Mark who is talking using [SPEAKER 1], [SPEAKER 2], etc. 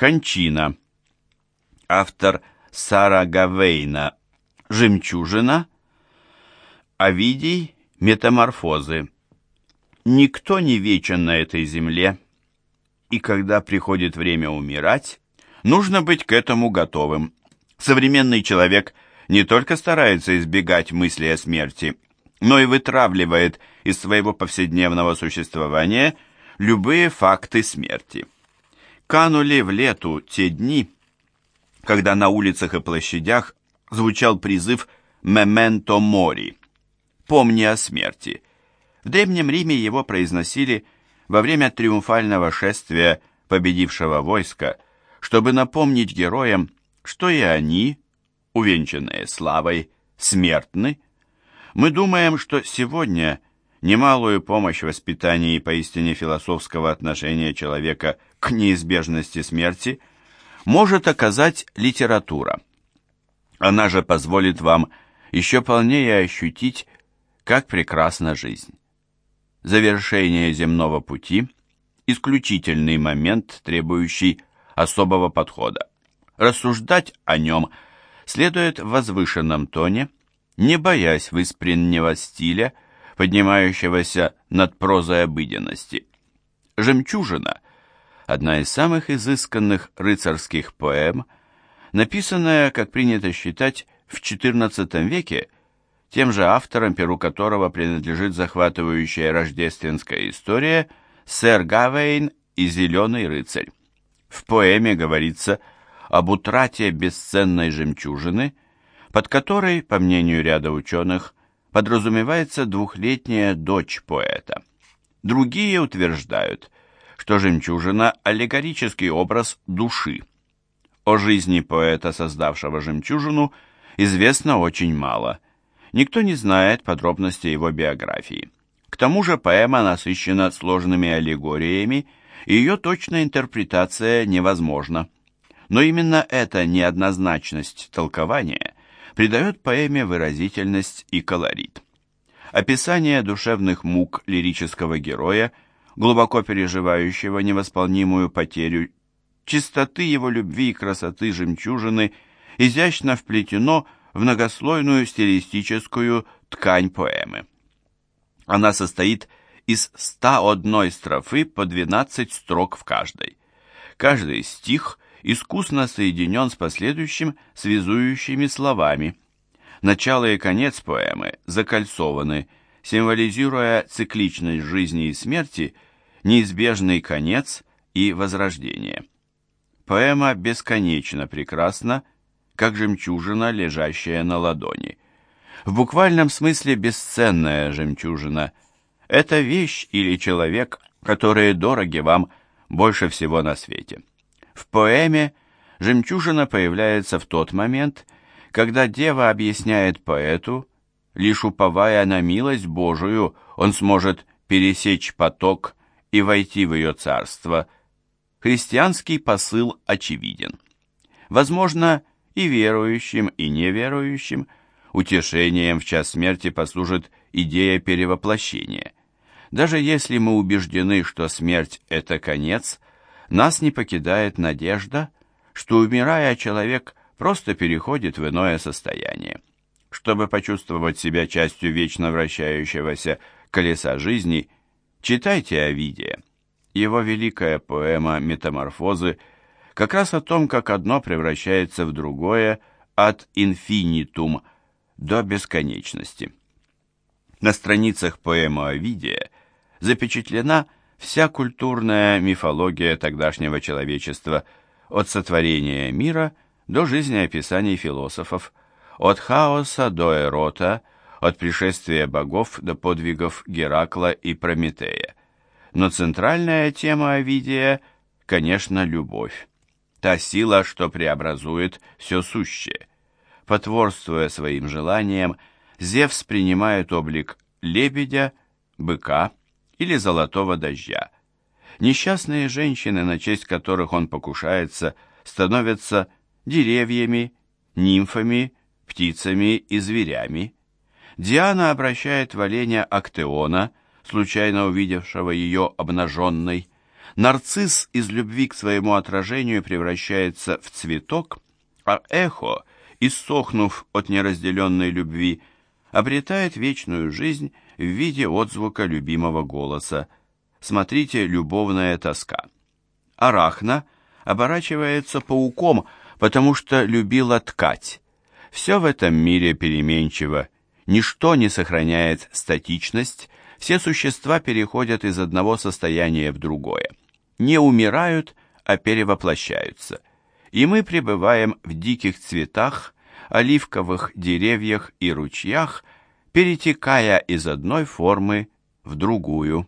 [SPEAKER 1] Кончина. Автор Сара Гавейна. Жемчужина. Овидий. Метаморфозы. Никто не вечен на этой земле, и когда приходит время умирать, нужно быть к этому готовым. Современный человек не только старается избегать мысли о смерти, но и вытравливает из своего повседневного существования любые факты смерти. Канули в лету те дни, когда на улицах и площадях звучал призыв «Мементо мори» – «Помни о смерти». В Древнем Риме его произносили во время триумфального шествия победившего войска, чтобы напомнить героям, что и они, увенчанные славой, смертны. Мы думаем, что сегодня немалую помощь в воспитании поистине философского отношения человека к неизбежности смерти может оказать литература. Она же позволит вам еще полнее ощутить, как прекрасна жизнь. Завершение земного пути – исключительный момент, требующий особого подхода. Рассуждать о нем следует в возвышенном тоне, не боясь выспреннего стиля, поднимающегося над прозой обыденности. «Жемчужина» – одна из самых изысканных рыцарских поэм, написанная, как принято считать, в XIV веке – тем же автором, перу которого принадлежит захватывающая рождественская история «Сэр Гавейн и Зеленый рыцарь». В поэме говорится об утрате бесценной жемчужины, под которой, по мнению ряда ученых, подразумевается двухлетняя дочь поэта. Другие утверждают, что жемчужина – аллегорический образ души. О жизни поэта, создавшего жемчужину, известно очень мало – Никто не знает подробностей его биографии. К тому же поэма насыщена сложными аллегориями, и ее точная интерпретация невозможна. Но именно эта неоднозначность толкования придает поэме выразительность и колорит. Описание душевных мук лирического героя, глубоко переживающего невосполнимую потерю, чистоты его любви и красоты жемчужины изящно вплетено в многослойную стилистическую ткань поэмы. Она состоит из 101 строфы по 12 строк в каждой. Каждый стих искусно соединен с последующим связующими словами. Начало и конец поэмы закольцованы, символизируя цикличность жизни и смерти, неизбежный конец и возрождение. Поэма бесконечно прекрасна как жемчужина, лежащая на ладони. В буквальном смысле бесценная жемчужина – это вещь или человек, которые дороги вам больше всего на свете. В поэме жемчужина появляется в тот момент, когда дева объясняет поэту, лишь уповая на милость Божию, он сможет пересечь поток и войти в ее царство. Христианский посыл очевиден. Возможно, и верующим, и неверующим, утешением в час смерти послужит идея перевоплощения. Даже если мы убеждены, что смерть – это конец, нас не покидает надежда, что, умирая, человек просто переходит в иное состояние. Чтобы почувствовать себя частью вечно вращающегося колеса жизни, читайте Овидия. Его великая поэма «Метаморфозы» – как раз о том, как одно превращается в другое от инфинитум до бесконечности. На страницах поэмы Овидия запечатлена вся культурная мифология тогдашнего человечества от сотворения мира до жизнеописаний философов, от хаоса до эрота, от пришествия богов до подвигов Геракла и Прометея. Но центральная тема Овидия, конечно, любовь та сила, что преобразует все сущее. Потворствуя своим желаниям, Зевс принимает облик лебедя, быка или золотого дождя. Несчастные женщины, на честь которых он покушается, становятся деревьями, нимфами, птицами и зверями. Диана обращает в оленя Актеона, случайно увидевшего ее обнаженной. Нарцисс из любви к своему отражению превращается в цветок, а эхо, иссохнув от неразделенной любви, обретает вечную жизнь в виде отзвука любимого голоса. Смотрите «Любовная тоска». Арахна оборачивается пауком, потому что любила ткать. Все в этом мире переменчиво, ничто не сохраняет статичность, все существа переходят из одного состояния в другое. Не умирают, а перевоплощаются. И мы пребываем в диких цветах, оливковых деревьях и ручьях, перетекая из одной формы в другую.